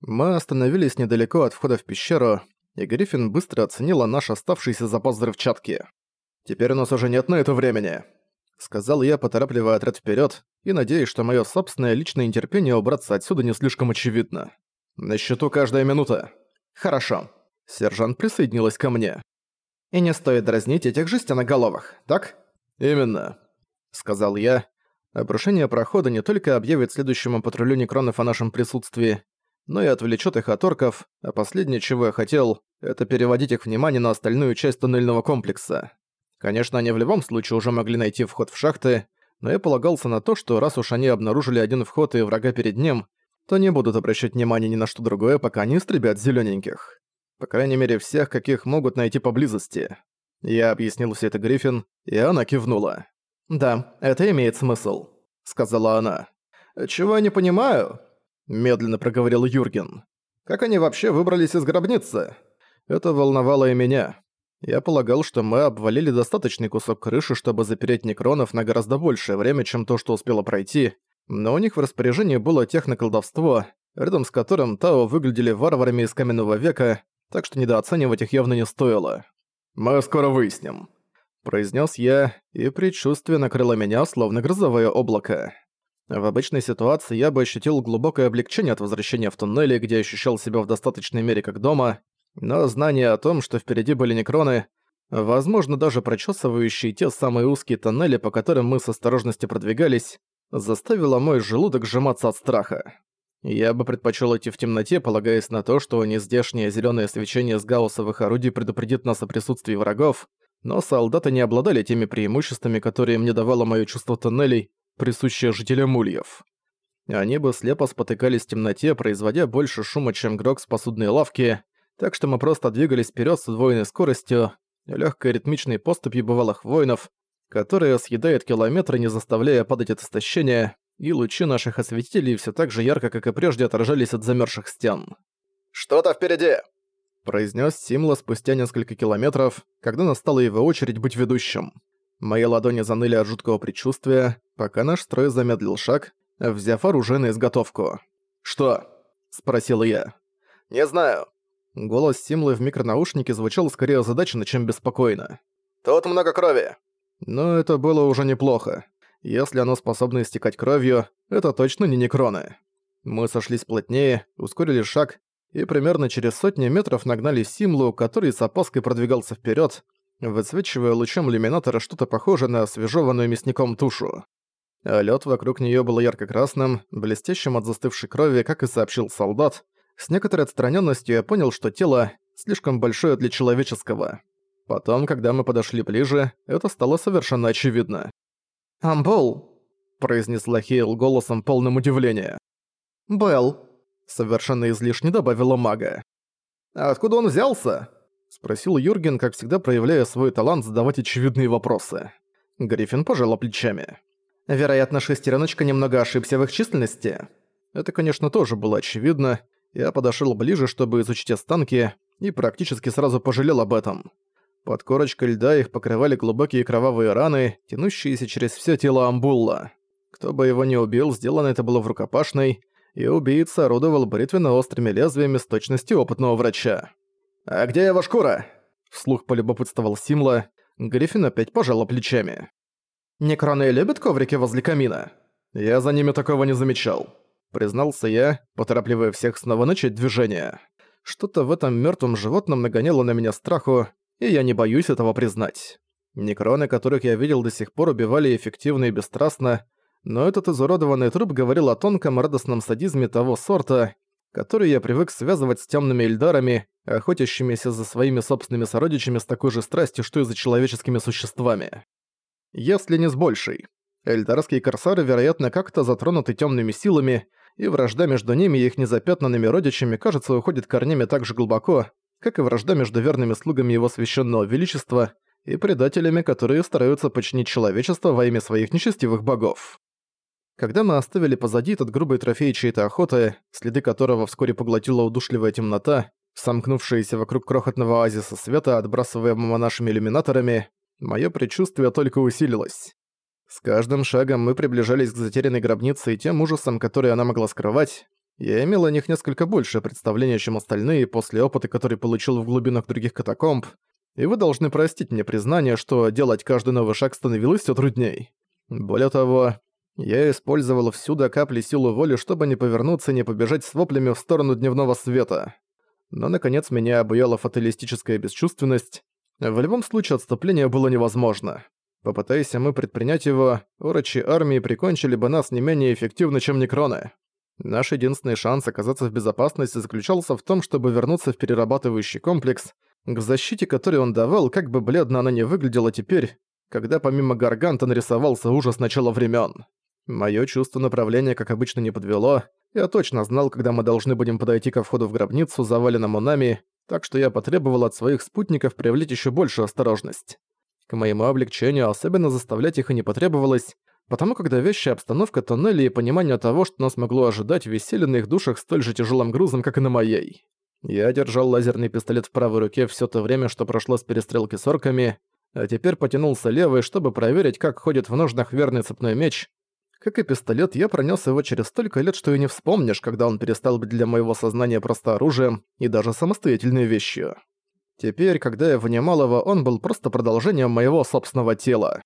Мы остановились недалеко от входа в пещеру, и Гриффин быстро оценила наш оставшийся запас взрывчатки. «Теперь у нас уже нет на это времени», — сказал я, поторапливая отряд вперед и надеясь, что мое собственное личное нетерпение убраться отсюда не слишком очевидно. «На счету каждая минута». «Хорошо». Сержант присоединилась ко мне. «И не стоит дразнить этих жестяноголовых, так?» «Именно», — сказал я. Обрушение прохода не только объявит следующему патрулю некронов о нашем присутствии, но и отвлечет их от орков, а последнее, чего я хотел, это переводить их внимание на остальную часть туннельного комплекса. Конечно, они в любом случае уже могли найти вход в шахты, но я полагался на то, что раз уж они обнаружили один вход и врага перед ним, то не будут обращать внимания ни на что другое, пока не истребят зелененьких. По крайней мере, всех, каких могут найти поблизости. Я объяснил все это Гриффин, и она кивнула. «Да, это имеет смысл», — сказала она. «Чего я не понимаю?» Медленно проговорил Юрген. Как они вообще выбрались из гробницы? Это волновало и меня. Я полагал, что мы обвалили достаточный кусок крыши, чтобы запереть некронов на гораздо большее время, чем то, что успело пройти, но у них в распоряжении было техноколдовство, рядом с которым Тао выглядели варварами из каменного века, так что недооценивать их явно не стоило. «Мы скоро выясним», — произнес я, и предчувствие накрыло меня, словно грозовое облако. В обычной ситуации я бы ощутил глубокое облегчение от возвращения в туннели, где ощущал себя в достаточной мере как дома, но знание о том, что впереди были некроны, возможно, даже прочесывающие те самые узкие тоннели, по которым мы с осторожностью продвигались, заставило мой желудок сжиматься от страха. Я бы предпочел идти в темноте, полагаясь на то, что нездешнее зеленое свечение с гауссовых орудий предупредит нас о присутствии врагов, но солдаты не обладали теми преимуществами, которые мне давало мое чувство тоннелей, присущее жителям ульев. Они бы слепо спотыкались в темноте, производя больше шума, чем Грок с посудной лавки, так что мы просто двигались вперед с удвоенной скоростью, легкой ритмичной поступью бывалых воинов, которая съедает километры, не заставляя падать от истощения, и лучи наших осветителей все так же ярко, как и прежде, отражались от замерзших стен. «Что-то впереди!» произнес Симла спустя несколько километров, когда настала его очередь быть ведущим. Мои ладони заныли от жуткого предчувствия, пока наш строй замедлил шаг, взяв оружие на изготовку. «Что?» – спросил я. «Не знаю». Голос Симлы в микронаушнике звучал скорее озадаченно, чем беспокойно. «Тут много крови». Но это было уже неплохо. Если оно способно истекать кровью, это точно не некроны. Мы сошлись плотнее, ускорили шаг, и примерно через сотни метров нагнали Симлу, который с опаской продвигался вперед, высвечивая лучом иллюминатора что-то похожее на освежеванную мясником тушу. Лед вокруг нее был ярко-красным, блестящим от застывшей крови, как и сообщил солдат. С некоторой отстраненностью я понял, что тело слишком большое для человеческого. Потом, когда мы подошли ближе, это стало совершенно очевидно. «Амбол», — произнесла Хейл голосом полным удивления. «Белл», — совершенно излишне добавила мага. «А откуда он взялся?» — спросил Юрген, как всегда проявляя свой талант задавать очевидные вопросы. Гриффин пожала плечами. «Вероятно, шестереночка немного ошибся в их численности». Это, конечно, тоже было очевидно. Я подошёл ближе, чтобы изучить останки, и практически сразу пожалел об этом. Под корочкой льда их покрывали глубокие кровавые раны, тянущиеся через всё тело Амбулла. Кто бы его ни убил, сделано это было в рукопашной, и убийца орудовал бритвенно-острыми лезвиями с точностью опытного врача. «А где его шкура?» Вслух полюбопытствовал Симла. Гриффин опять пожала плечами. «Некроны любят коврики возле камина?» «Я за ними такого не замечал», — признался я, поторапливая всех снова начать движение. Что-то в этом мертвом животном нагоняло на меня страху, и я не боюсь этого признать. Некроны, которых я видел до сих пор, убивали эффективно и бесстрастно, но этот изуродованный труп говорил о тонком радостном садизме того сорта, который я привык связывать с темными эльдарами, охотящимися за своими собственными сородичами с такой же страстью, что и за человеческими существами. Если не с большей. Эльдарские корсары, вероятно, как-то затронуты темными силами, и вражда между ними и их незапятнанными родичами, кажется, уходит корнями так же глубоко, как и вражда между верными слугами его священного величества и предателями, которые стараются починить человечество во имя своих нечестивых богов. Когда мы оставили позади этот грубый трофей чьей-то охоты, следы которого вскоре поглотила удушливая темнота, сомкнувшаяся вокруг крохотного оазиса света, отбрасываемого нашими иллюминаторами, мое предчувствие только усилилось. С каждым шагом мы приближались к затерянной гробнице и тем ужасам, которые она могла скрывать. Я имел о них несколько большее представление, чем остальные после опыта, который получил в глубинах других катакомб, и вы должны простить мне признание, что делать каждый новый шаг становилось все трудней. Более того, я использовал всю до капли силу воли, чтобы не повернуться и не побежать с воплями в сторону дневного света. Но, наконец, меня обуяла фаталистическая бесчувственность. В любом случае, отступление было невозможно. Попытаясь мы предпринять его, урочи армии прикончили бы нас не менее эффективно, чем некроны. Наш единственный шанс оказаться в безопасности заключался в том, чтобы вернуться в перерабатывающий комплекс, к защите которой он давал, как бы бледно она не выглядела теперь, когда помимо Гарганта нарисовался ужас начала времен. Моё чувство направления, как обычно, не подвело. Я точно знал, когда мы должны будем подойти ко входу в гробницу, заваленному нами, так что я потребовал от своих спутников проявить ещё большую осторожность. К моему облегчению особенно заставлять их и не потребовалось, потому как давящая обстановка тоннеля и понимание того, что нас могло ожидать, висели на их душах столь же тяжелым грузом, как и на моей. Я держал лазерный пистолет в правой руке всё то время, что прошло с перестрелки с орками, а теперь потянулся левой, чтобы проверить, как ходит в ножнах верный цепной меч, как и пистолет, я пронёс его через столько лет, что и не вспомнишь, когда он перестал быть для моего сознания просто оружием и даже самостоятельной вещью. Теперь, когда я внимал его, он был просто продолжением моего собственного тела.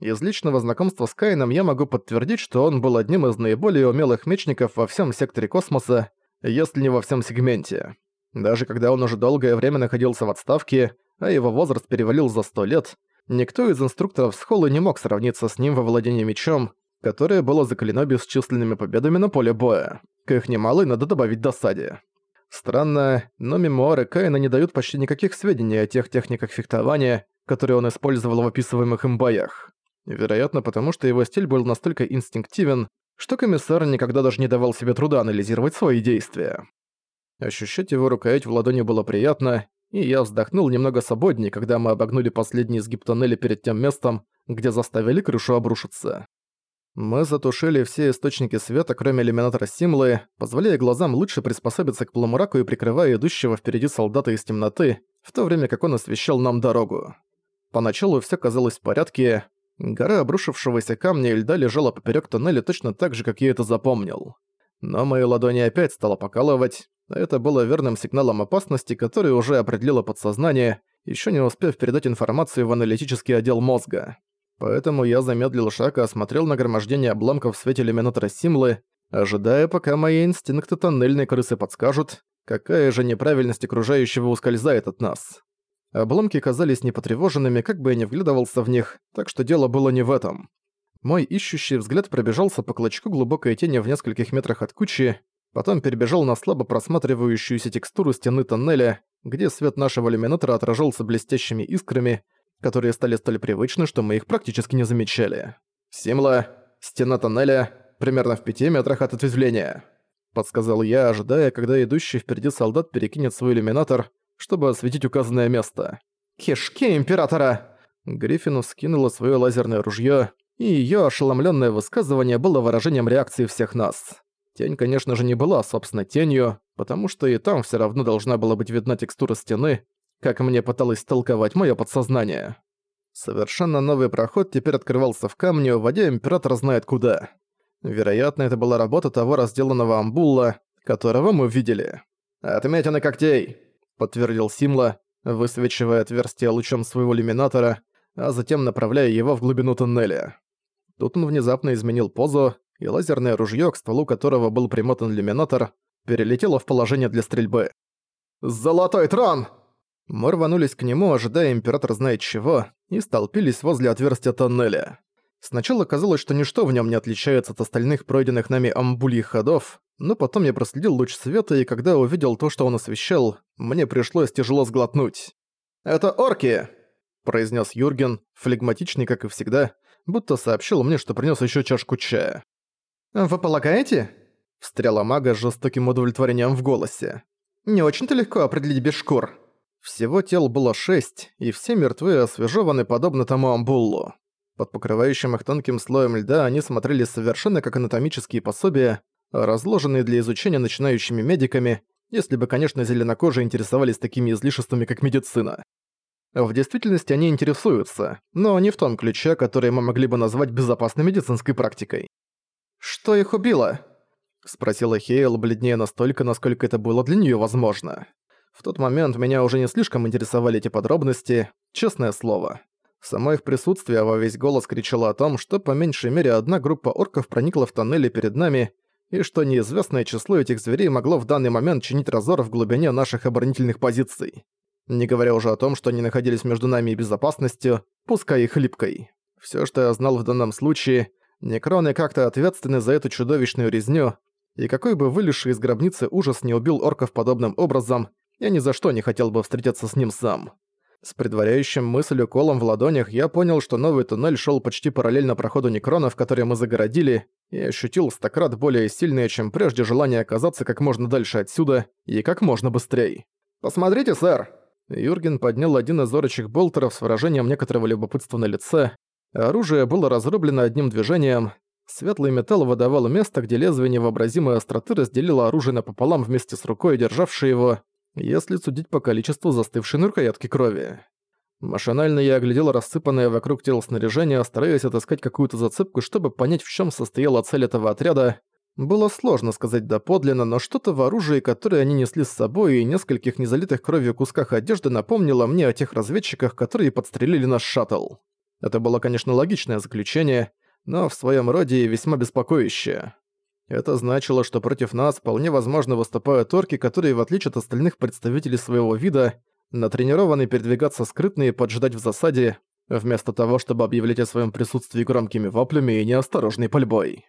Из личного знакомства с Кайном я могу подтвердить, что он был одним из наиболее умелых мечников во всем секторе космоса, если не во всем сегменте. Даже когда он уже долгое время находился в отставке, а его возраст перевалил за сто лет, никто из инструкторов с Холла не мог сравниться с ним во владении мечом, которое было закалено бесчисленными победами на поле боя. К их немалой надо добавить досаде. Странно, но мемуары Каина не дают почти никаких сведений о тех техниках фехтования, которые он использовал в описываемых им боях. Вероятно, потому что его стиль был настолько инстинктивен, что комиссар никогда даже не давал себе труда анализировать свои действия. Ощущать его рукоять в ладони было приятно, и я вздохнул немного свободнее, когда мы обогнули последний изгиб тоннеля перед тем местом, где заставили крышу обрушиться. Мы затушили все источники света, кроме иллюминатора Симлы, позволяя глазам лучше приспособиться к полумраку и прикрывая идущего впереди солдата из темноты, в то время как он освещал нам дорогу. Поначалу все казалось в порядке. Гора обрушившегося камня и льда лежала поперек тоннеля точно так же, как я это запомнил. Но мои ладони опять стало покалывать. Это было верным сигналом опасности, который уже определило подсознание, еще не успев передать информацию в аналитический отдел мозга. Поэтому я замедлил шаг и осмотрел нагромождение обломков в свете иллюминатора Симлы, ожидая, пока мои инстинкты тоннельной крысы подскажут, какая же неправильность окружающего ускользает от нас. Обломки казались непотревоженными, как бы я ни вглядывался в них, так что дело было не в этом. Мой ищущий взгляд пробежался по клочку глубокой тени в нескольких метрах от кучи, потом перебежал на слабо просматривающуюся текстуру стены тоннеля, где свет нашего иллюминатора отражался блестящими искрами, которые стали столь привычны, что мы их практически не замечали. «Симла, стена тоннеля, примерно в пяти метрах от ответвления», — подсказал я, ожидая, когда идущий впереди солдат перекинет свой иллюминатор, чтобы осветить указанное место. «Кишки Императора!» Гриффину скинула свое лазерное ружье, и ее ошеломленное высказывание было выражением реакции всех нас. Тень, конечно же, не была, собственно, тенью, потому что и там все равно должна была быть видна текстура стены, как мне пыталось толковать моё подсознание. Совершенно новый проход теперь открывался в камне, уводя Император знает куда. Вероятно, это была работа того разделанного амбулла, которого мы видели. «Отметины когтей!» — подтвердил Симла, высвечивая отверстие лучом своего иллюминатора, а затем направляя его в глубину туннеля. Тут он внезапно изменил позу, и лазерное ружье, к стволу которого был примотан иллюминатор, перелетело в положение для стрельбы. «Золотой трон!» Мы рванулись к нему, ожидая император знает чего, и столпились возле отверстия тоннеля. Сначала казалось, что ничто в нем не отличается от остальных пройденных нами амбульих ходов, но потом я проследил луч света, и когда увидел то, что он освещал, мне пришлось тяжело сглотнуть. «Это орки!» – произнес Юрген, флегматичный, как и всегда, будто сообщил мне, что принес еще чашку чая. «Вы полагаете?» – встряла мага с жестоким удовлетворением в голосе. «Не очень-то легко определить без шкур». Всего тел было шесть, и все мертвы и освежеваны подобно тому амбуллу. Под покрывающим их тонким слоем льда они смотрели совершенно как анатомические пособия, разложенные для изучения начинающими медиками, если бы, конечно, зеленокожие интересовались такими излишествами, как медицина. В действительности они интересуются, но не в том ключе, который мы могли бы назвать безопасной медицинской практикой. «Что их убило?» — спросила Хейл, бледнее настолько, насколько это было для неё возможно. В тот момент меня уже не слишком интересовали эти подробности, честное слово. Само их присутствие во весь голос кричало о том, что по меньшей мере одна группа орков проникла в тоннели перед нами, и что неизвестное число этих зверей могло в данный момент чинить разор в глубине наших оборонительных позиций. Не говоря уже о том, что они находились между нами и безопасностью, пускай и хлипкой. Всё, что я знал в данном случае, некроны как-то ответственны за эту чудовищную резню, и какой бы вылезший из гробницы ужас не убил орков подобным образом, я ни за что не хотел бы встретиться с ним сам. С предваряющим мыслью колом в ладонях я понял, что новый туннель шел почти параллельно проходу некронов, который мы загородили, и ощутил стократ более сильное, чем прежде желание оказаться как можно дальше отсюда и как можно быстрее. «Посмотрите, сэр!» Юрген поднял один из орочих болтеров с выражением некоторого любопытства на лице. Оружие было разрублено одним движением. Светлый металл выдавал место, где лезвие невообразимой остроты разделило оружие напополам вместе с рукой, державшей его, если судить по количеству застывшей на рукоятке крови. Машинально я оглядел рассыпанное вокруг тел снаряжение, стараясь отыскать какую-то зацепку, чтобы понять, в чем состояла цель этого отряда. Было сложно сказать доподлинно, но что-то в оружии, которое они несли с собой, и нескольких незалитых кровью кусках одежды напомнило мне о тех разведчиках, которые подстрелили наш шаттл. Это было, конечно, логичное заключение, но в своем роде весьма беспокоящее. Это значило, что против нас вполне возможно выступают орки, которые, в отличие от остальных представителей своего вида, натренированы передвигаться скрытно и поджидать в засаде, вместо того, чтобы объявлять о своем присутствии громкими воплями и неосторожной пальбой.